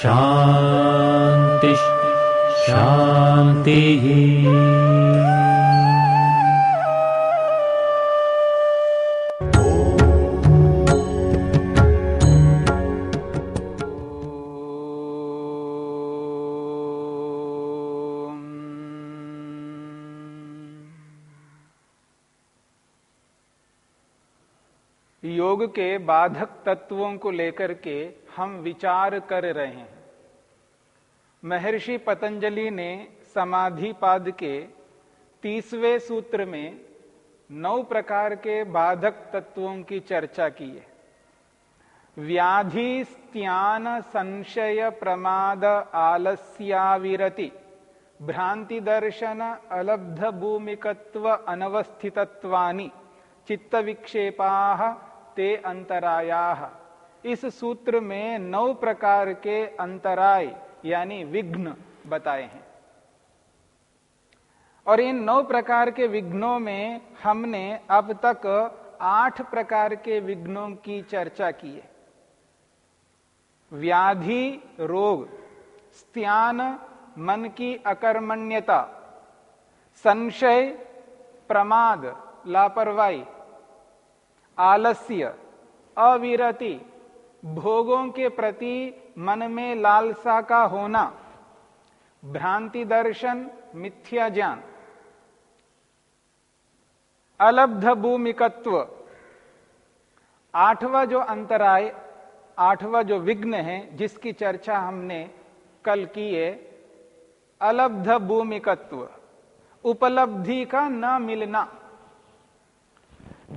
शान्तिः शान्तिः के बाधक तत्वों को लेकर के हम विचार कर रहे हैं। महर्षि पतंजलि ने समाधि पाद के तीसवें सूत्र में नौ प्रकार के बाधक तत्वों की चर्चा की है। व्याधि स्त्यान संशय प्रमाद आलस्याविरति, भ्रांति दर्शन अलब्ध भूमिकत्व अनवस्थितत्वानि चित्त विक्षेपा ते अंतराया। इस सूत्र में नौ प्रकार के अंतराय, यानी विघ्न, बताए हैं। और इन नौ प्रकार के विघ्नों में हमने अब तक आठ प्रकार के विघ्नों की चर्चा की है। व्याधि, रोग, स्त्यान, मन की अकर्मण्यता, संशय, प्रमाद, लापरवाही आलस्य, अविरति, भोगों के प्रति मन में लालसा का होना, भ्रांति दर्शन, मिथ्या ज्ञान। अलब्ध भूमिकत्व। आठवां जो अंतराय आठवां जो विघ्न है, जिसकी चर्चा हमने कल की है, अलब्ध भूमिकत्व। उपलब्धि का न मिलना।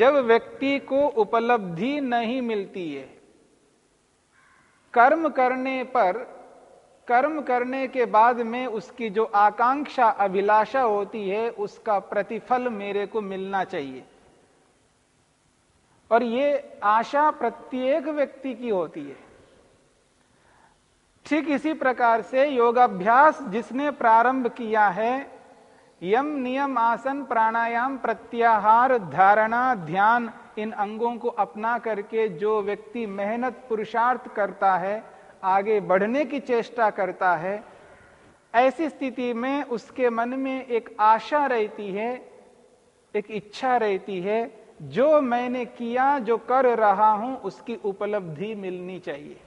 जब व्यक्ति को उपलब्धि नहीं मिलती है, कर्म करने पर, कर्म करने के बाद में उसकी जो आकांक्षा अभिलाषा होती है, उसका प्रतिफल मेरे को मिलना चाहिए। और ये आशा प्रत्येक व्यक्ति की होती है। ठीक इसी प्रकार से योगाभ्यास जिसने प्रारंभ किया है यम नियम आसन प्राणायाम प्रत्याहार धारणा ध्यान इन अंगों को अपना करके जो व्यक्ति मेहनत पुरुषार्थ करता है, आगे बढ़ने की चेष्टा करता है, ऐसी स्थिति में उसके मन में एक आशा रहती है, एक इच्छा रहती है, जो मैंने किया, जो कर रहा हूँ, उसकी उपलब्धि मिलनी चाहिए।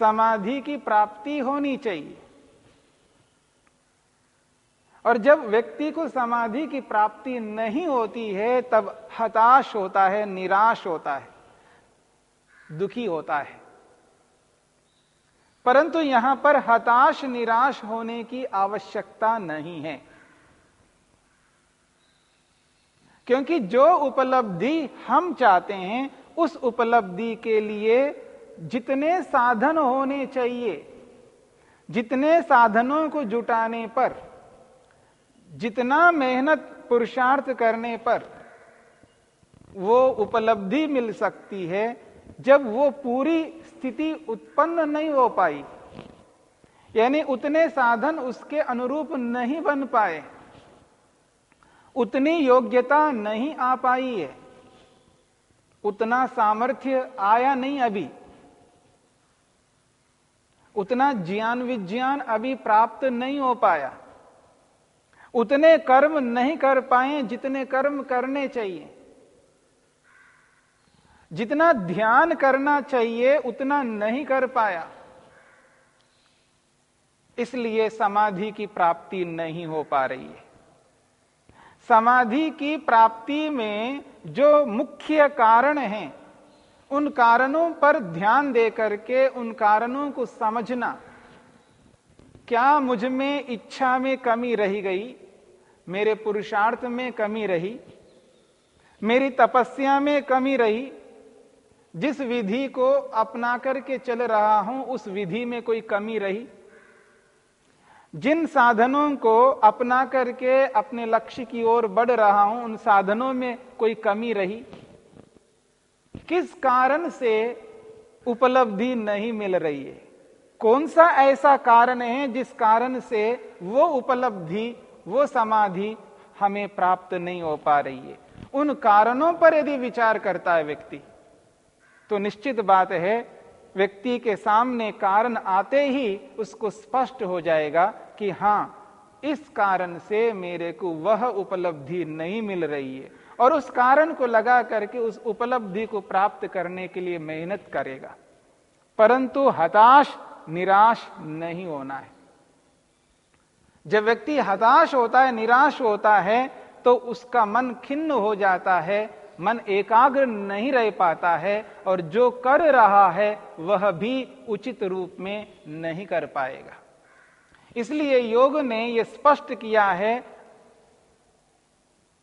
समाधि की प्राप्ति होनी चाहिए। और जब व्यक्ति को समाधि की प्राप्ति नहीं होती है, तब हताश होता है, निराश होता है, दुखी होता है। परंतु यहाँ पर हताश, निराश होने की आवश्यकता नहीं है। क्योंकि जो उपलब्धि हम चाहते हैं, उस उपलब्धि के लिए जितने साधन होने चाहिए, जितने साधनों को जुटाने पर जितना मेहनत पुरुषार्थ करने पर वो उपलब्धि मिल सकती है, जब वो पूरी स्थिति उत्पन्न नहीं हो पाई। यानी उतने साधन उसके अनुरूप नहीं बन पाए। उतनी योग्यता नहीं आ पाई है। उतना सामर्थ्य आया नहीं अभी। उतना ज्ञान विज्ञान अभी प्राप्त नहीं हो पाया। उतने कर्म नहीं कर पाए जितने कर्म करने चाहिए। जितना ध्यान करना चाहिए, उतना नहीं कर पाया। इसलिए समाधि की प्राप्ति नहीं हो पा रही है। समाधि की प्राप्ति में जो मुख्य कारण हैं, उन कारणों पर ध्यान दे करके उन कारणों को समझना। क्या मुझमें इच्छा में कमी रही गई? मेरे पुरुषार्थ में कमी रही? मेरी तपस्या में कमी रही? जिस विधि को अपना करके चल रहा हूँ, उस विधि में कोई कमी रही? जिन साधनों को अपना करके अपने लक्ष्य की ओर बढ़ रहा हूँ, उन साधनों में कोई कमी रही? किस कारण से उपलब्धि नहीं मिल रही है? कौन सा ऐसा कारण है जिस कारण से वो उपलब्धि, वो समाधि हमें प्राप्त नहीं हो पा रही है? उन कारणों पर यदि विचार करता है व्यक्ति तो निश्चित बात है, व्यक्ति के सामने कारण आते ही उसको स्पष्ट हो जाएगा कि हाँ, इस कारण से मेरे को वह उपलब्धि नहीं मिल रही है। और उस कारण को लगा करके उस उपलब्धि को प्राप्त करने के लिए मेहनत करेगा। परंतु हताश निराश नहीं होना है। जब व्यक्ति हताश होता है, निराश होता है तो उसका मन खिन्न हो जाता है, मन एकाग्र नहीं रह पाता है, और जो कर रहा है, वह भी उचित रूप में नहीं कर पाएगा। इसलिए योग ने यह स्पष्ट किया है,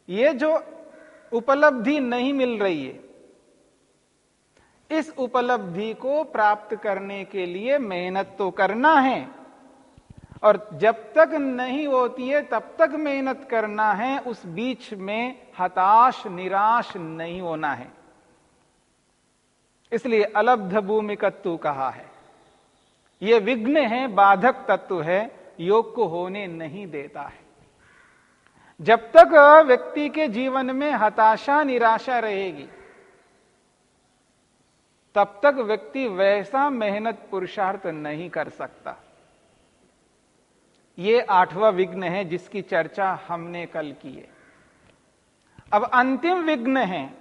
ये जो उपलब्धि नहीं मिल रही है इस उपलब्धि को प्राप्त करने के लिए मेहनत तो करना है। और जब तक नहीं होती है, तब तक मेहनत करना है, उस बीच में हताश, निराश नहीं होना है। इसलिए अलब्ध भूमिकत्व कहा है। यह विघ्न है, बाधक तत्व है, योग को होने नहीं देता है। जब तक व्यक्ति के जीवन में हताशा, निराशा रहेगी तब तक व्यक्ति वैसा मेहनत पुरुषार्थ नहीं कर सकता। ये आठवां विघ्न है जिसकी चर्चा हमने कल की है। अब अंतिम विघ्न है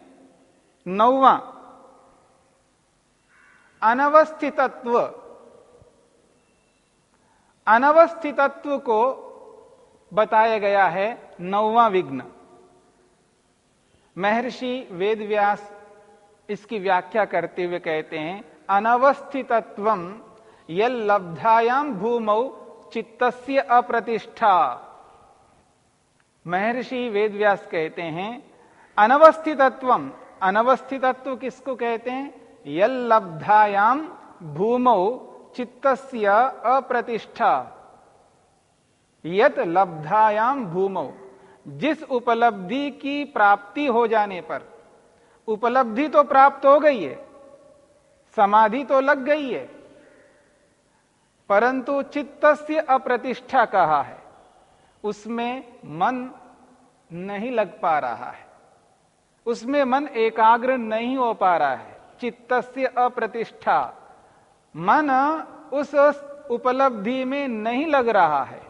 नौवा। अनवस्थितत्व। अनवस्थितत्व को बताया गया है नौवा विघ्न। महर्षि वेदव्यास इसकी व्याख्या करते हुए कहते हैं, अनवस्थितत्व लब्धायाम भूमौ चित्तस्य अप्रतिष्ठा। महर्षि वेदव्यास कहते हैं, अनवस्थितत्व अनवस्थितत्व किसको कहते हैं? यल भूमौ चित्तस्य अप्रतिष्ठा। यत लब्धायाम भूमौ, जिस उपलब्धि की प्राप्ति हो जाने पर उपलब्धि तो प्राप्त हो गई है, समाधि तो लग गई है, परंतु चित्त से अप्रतिष्ठा कहा है, उसमें मन नहीं लग पा रहा है, उसमें मन एकाग्र नहीं हो पा रहा है चित्त से अप्रतिष्ठा, मन उस उपलब्धि में नहीं लग रहा है।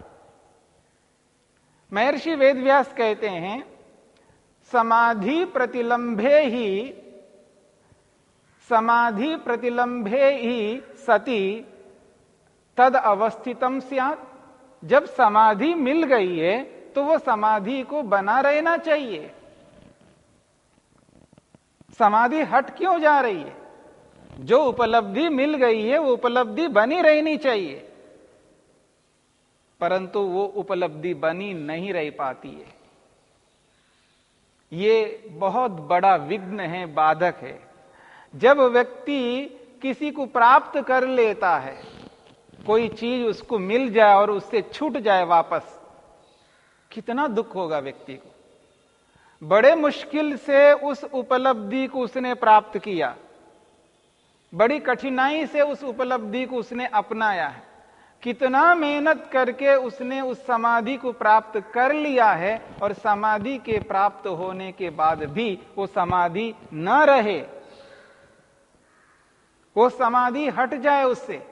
महर्षि वेदव्यास कहते हैं समाधि प्रतिलंबे ही, समाधि प्रतिलंबे ही सती तद अवस्थितम सियात। जब समाधि मिल गई है तो वो समाधि को बना रहना चाहिए। समाधि हट क्यों जा रही है? जो उपलब्धि मिल गई है, वो उपलब्धि बनी रहनी चाहिए। परंतु वो उपलब्धि बनी नहीं रह पाती है। ये बहुत बड़ा विघ्न है, बाधक है। जब व्यक्ति किसी को प्राप्त कर लेता है, कोई चीज़ उसको मिल जाए और उससे छूट जाए वापस, कितना दुख होगा व्यक्ति को। बड़े मुश्किल से उस उपलब्धि को उसने प्राप्त किया। बड़ी कठिनाई से उस उपलब्धि को उसने अपनाया है। कितना मेहनत करके उसने उस समाधि को प्राप्त कर लिया है और समाधि के प्राप्त होने के बाद भी वो समाधि न रहे। वो समाधि हट जाए उससे।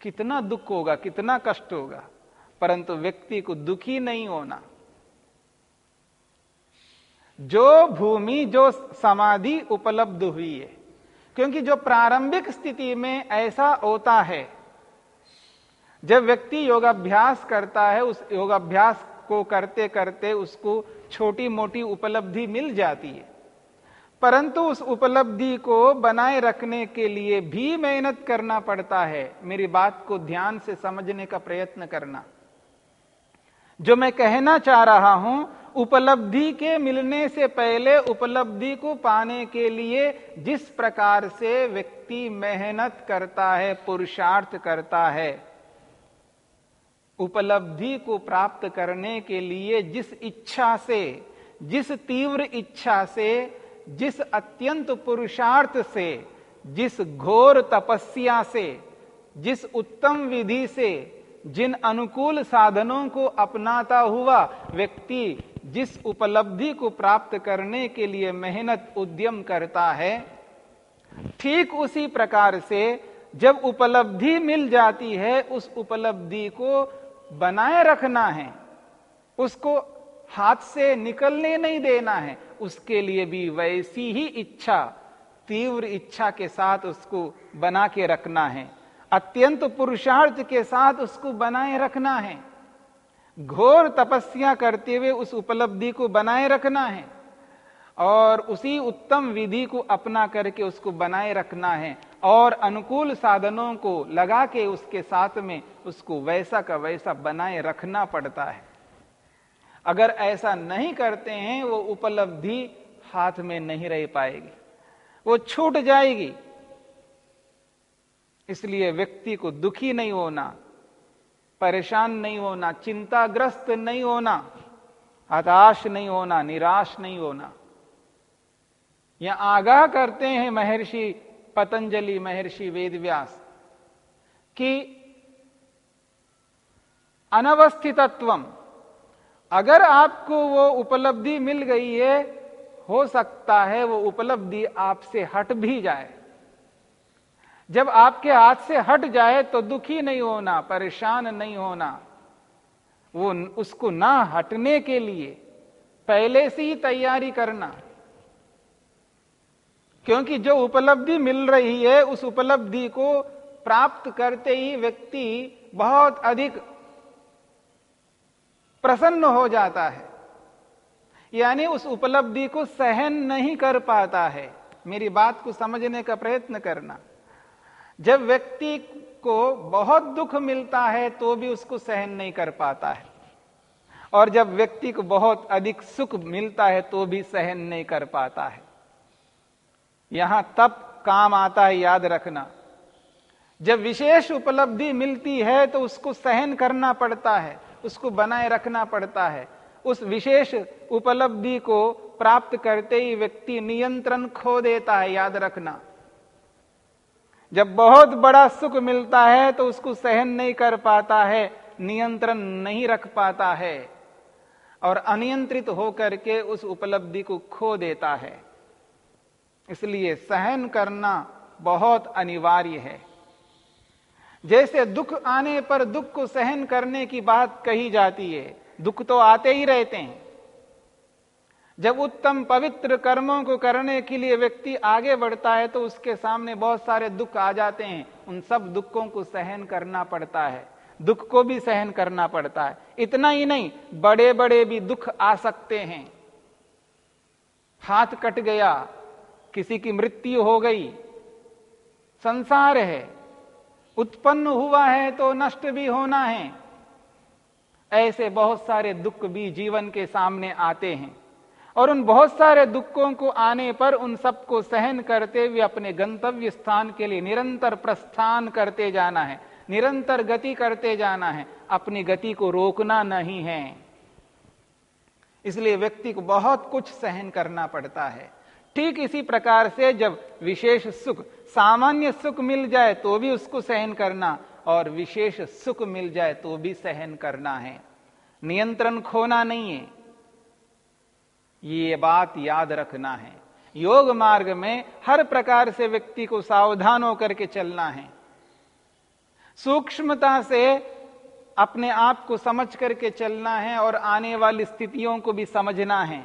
कितना दुख होगा, कितना कष्ट होगा, परंतु व्यक्ति को दुखी नहीं होना। जो भूमि, जो समाधि उपलब्ध हुई है, क्योंकि जो प्रारंभिक स्थिति में ऐसा होता है जब व्यक्ति योगाभ्यास करता है, उस योगाभ्यास को करते करते उसको छोटी मोटी उपलब्धि मिल जाती है। परंतु उस उपलब्धि को बनाए रखने के लिए भी मेहनत करना पड़ता है। मेरी बात को ध्यान से समझने का प्रयत्न करना। जो मैं कहना चाह रहा हूँ, उपलब्धि के मिलने से पहले उपलब्धि को पाने के लिए जिस प्रकार से व्यक्ति मेहनत करता है, पुरुषार्थ करता है उपलब्धि को प्राप्त करने के लिए जिस इच्छा से, जिस तीव्र इच्छा से, जिस अत्यंत पुरुषार्थ से, जिस घोर तपस्या से, जिस उत्तम विधि से, जिन अनुकूल साधनों को अपनाता हुआ व्यक्ति जिस उपलब्धि को प्राप्त करने के लिए मेहनत उद्यम करता है, ठीक उसी प्रकार से जब उपलब्धि मिल जाती है, उस उपलब्धि को बनाए रखना है, उसको हाथ से निकलने नहीं देना है, उसके लिए भी वैसी ही इच्छा, तीव्र इच्छा के साथ उसको बना के रखना है। अत्यंत पुरुषार्थ के साथ उसको बनाए रखना है। घोर तपस्या करते हुए उस उपलब्धि को बनाए रखना है और उसी उत्तम विधि को अपना करके उसको बनाए रखना है। और अनुकूल साधनों को लगा के उसके साथ में उसको वैसा का वैसा बनाए रखना पड़ता है। अगर ऐसा नहीं करते हैं, वो उपलब्धि हाथ में नहीं रह पाएगी। वो छूट जाएगी। इसलिए व्यक्ति को दुखी नहीं होना, परेशान नहीं होना, चिंताग्रस्त नहीं होना, हताश नहीं होना, निराश नहीं होना। यह आगाह करते हैं महर्षि पतंजलि महर्षि वेदव्यास, कि अनवस्थितत्वम, अगर आपको वो उपलब्धि मिल गई है, हो सकता है वो उपलब्धि आपसे हट भी जाए। जब आपके हाथ से हट जाए तो दुखी नहीं होना, परेशान नहीं होना। वो उसको ना हटने के लिए पहले से ही तैयारी करना। क्योंकि जो उपलब्धि मिल रही है, उस उपलब्धि को प्राप्त करते ही व्यक्ति बहुत अधिक प्रसन्न हो जाता है। यानी उस उपलब्धि को सहन नहीं कर पाता है। मेरी बात को समझने का प्रयत्न करना। जब व्यक्ति को बहुत दुख मिलता है तो भी उसको सहन नहीं कर पाता है। और जब व्यक्ति को बहुत अधिक सुख मिलता है तो भी सहन नहीं कर पाता है। यहाँ तब काम आता है, याद रखना। जब विशेष उपलब्धि मिलती है तो उसको सहन करना पड़ता है, उसको बनाए रखना पड़ता है। उस विशेष उपलब्धि को प्राप्त करते ही व्यक्ति नियंत्रण खो देता है, याद रखना। जब बहुत बड़ा सुख मिलता है तो उसको सहन नहीं कर पाता है, नियंत्रण नहीं रख पाता है, और अनियंत्रित होकर के उस उपलब्धि को खो देता है। इसलिए सहन करना बहुत अनिवार्य है। जैसे दुख आने पर दुख को सहन करने की बात कही जाती है, दुख तो आते ही रहते हैं। जब उत्तम पवित्र कर्मों को करने के लिए व्यक्ति आगे बढ़ता है तो उसके सामने बहुत सारे दुख आ जाते हैं। उन सब दुखों को सहन करना पड़ता है। दुख को भी सहन करना पड़ता है। इतना ही नहीं बड़े बड़े भी दुख आ सकते हैं। हाथ कट गया किसी की मृत्यु हो गई। संसार है। उत्पन्न हुआ है तो नष्ट भी होना है। ऐसे बहुत सारे दुख भी जीवन के सामने आते हैं। और उन बहुत सारे दुखों को आने पर उन सबको सहन करते हुए अपने गंतव्य स्थान के लिए निरंतर प्रस्थान करते जाना है। निरंतर गति करते जाना है। अपनी गति को रोकना नहीं है। इसलिए व्यक्ति को बहुत कुछ सहन करना पड़ता है। ठीक इसी प्रकार से जब विशेष सुख, सामान्य सुख मिल जाए तो भी उसको सहन करना, और विशेष सुख मिल जाए तो भी सहन करना है। नियंत्रण खोना नहीं है। ये बात याद रखना है। योग मार्ग में हर प्रकार से व्यक्ति को सावधान होकर के चलना है। सूक्ष्मता से अपने आप को समझ करके चलना है और आने वाली स्थितियों को भी समझना है।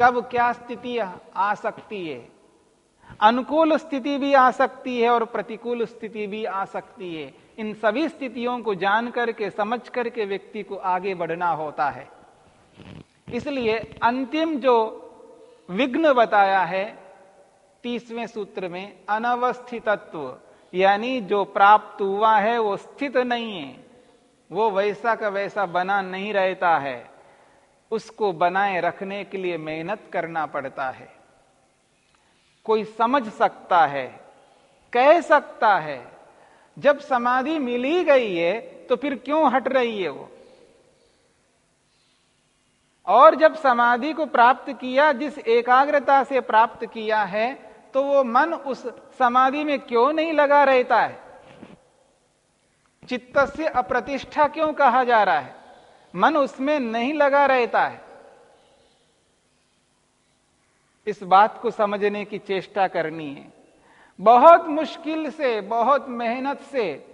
कब क्या स्थिति आ सकती है? अनुकूल स्थिति भी आ सकती है और प्रतिकूल स्थिति भी आ सकती है। इन सभी स्थितियों को जान करके, समझ करके व्यक्ति को आगे बढ़ना होता है। इसलिए अंतिम जो विघ्न बताया है, तीसवें सूत्र में, अनवस्थितत्व, यानी जो प्राप्त हुआ है वो स्थित नहीं है। वो वैसा का वैसा बना नहीं रहता है। उसको बनाए रखने के लिए मेहनत करना पड़ता है। कोई समझ सकता है, कह सकता है, जब समाधि मिल ही गई है तो फिर क्यों हट रही है वो? और जब समाधि को प्राप्त किया, जिस एकाग्रता से प्राप्त किया है तो वो मन उस समाधि में क्यों नहीं लगा रहता है? चित्त से अप्रतिष्ठा क्यों कहा जा रहा है? मन उसमें नहीं लगा रहता है। इस बात को समझने की चेष्टा करनी है। बहुत मुश्किल से, बहुत मेहनत से,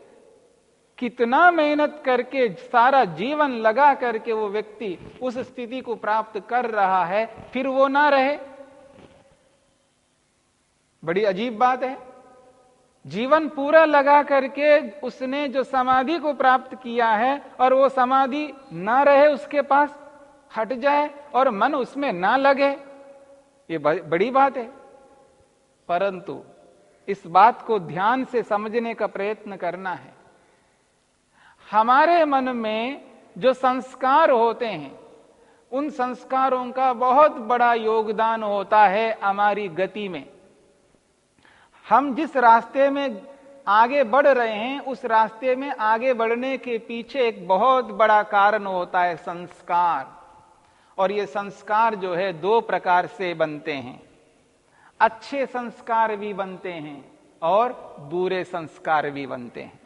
कितना मेहनत करके सारा जीवन लगा करके वो व्यक्ति उस स्थिति को प्राप्त कर रहा है, फिर वो ना रहे। बड़ी अजीब बात है। जीवन पूरा लगा करके उसने जो समाधि को प्राप्त किया है और वो समाधि ना रहे उसके पास, हट जाए और मन उसमें ना लगे, ये बड़ी बात है। परंतु इस बात को ध्यान से समझने का प्रयत्न करना है। हमारे मन में जो संस्कार होते हैं, उन संस्कारों का बहुत बड़ा योगदान होता है हमारी गति में। हम जिस रास्ते में आगे बढ़ रहे हैं, उस रास्ते में आगे बढ़ने के पीछे एक बहुत बड़ा कारण होता है संस्कार। और ये संस्कार जो है, दो प्रकार से बनते हैं। अच्छे संस्कार भी बनते हैं और बुरे संस्कार भी बनते हैं।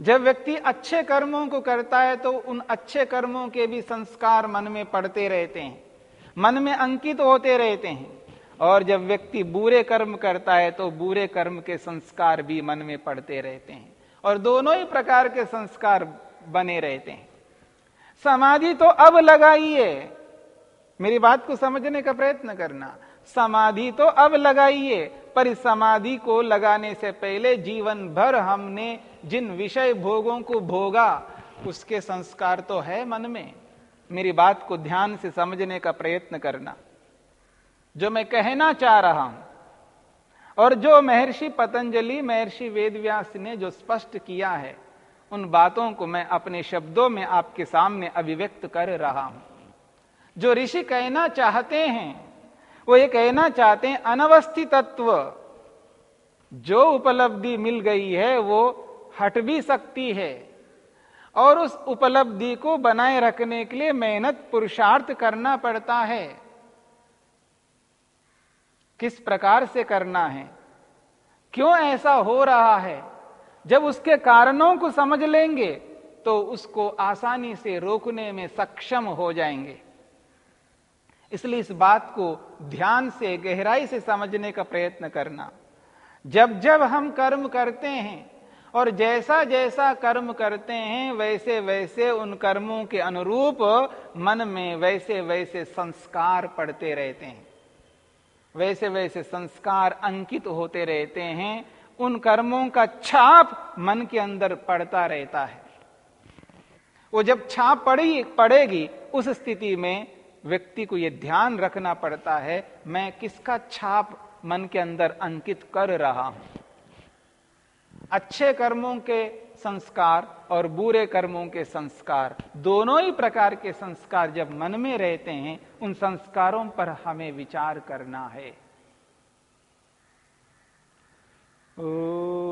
जब व्यक्ति अच्छे कर्मों को करता है तो उन अच्छे कर्मों के भी संस्कार मन में पड़ते रहते हैं। मन में अंकित होते रहते हैं। और जब व्यक्ति बुरे कर्म करता है तो बुरे कर्म के संस्कार भी मन में पड़ते रहते हैं और दोनों ही प्रकार के संस्कार बने रहते हैं। समाधि तो अब लगाइए मेरी बात को समझने का प्रयत्न करना। समाधि तो अब लगाइए पर इस समाधि को लगाने से पहले जीवन भर हमने जिन विषय भोगों को भोगा, उसके संस्कार तो है मन में। मेरी बात को ध्यान से समझने का प्रयत्न करना। जो मैं कहना चाह रहा हूँ। और जो महर्षि पतंजलि, महर्षि वेदव्यास ने जो स्पष्ट किया है, उन बातों को मैं अपने शब्दों में आपके सामने अभिव्यक्त कर रहा हूँ। जो ऋषि कहना चाहते हैं, वो ये कहना चाहते हैं अनवस्थितत्व जो उपलब्धि मिल गई है, वो हट भी सकती है। और उस उपलब्धि को बनाए रखने के लिए मेहनत पुरुषार्थ करना पड़ता है। किस प्रकार से करना है? क्यों ऐसा हो रहा है? जब उसके कारणों को समझ लेंगे तो उसको आसानी से रोकने में सक्षम हो जाएँगे। इसलिए इस बात को ध्यान से, गहराई से समझने का प्रयत्न करना। जब जब हम कर्म करते हैं, और जैसा जैसा कर्म करते हैं, वैसे वैसे उन कर्मों के अनुरूप मन में वैसे वैसे संस्कार पड़ते रहते हैं। वैसे वैसे संस्कार अंकित होते रहते हैं, उन कर्मों का छाप मन के अंदर पड़ता रहता है। वो जब छाप पड़ी, पड़ेगी, उस स्थिति में व्यक्ति को यह ध्यान रखना पड़ता है, मैं किसका छाप मन के अंदर अंकित कर रहा हूँ? अच्छे कर्मों के संस्कार और बुरे कर्मों के संस्कार, दोनों ही प्रकार के संस्कार जब मन में रहते हैं, उन संस्कारों पर हमें विचार करना है। ओ...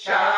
Shine.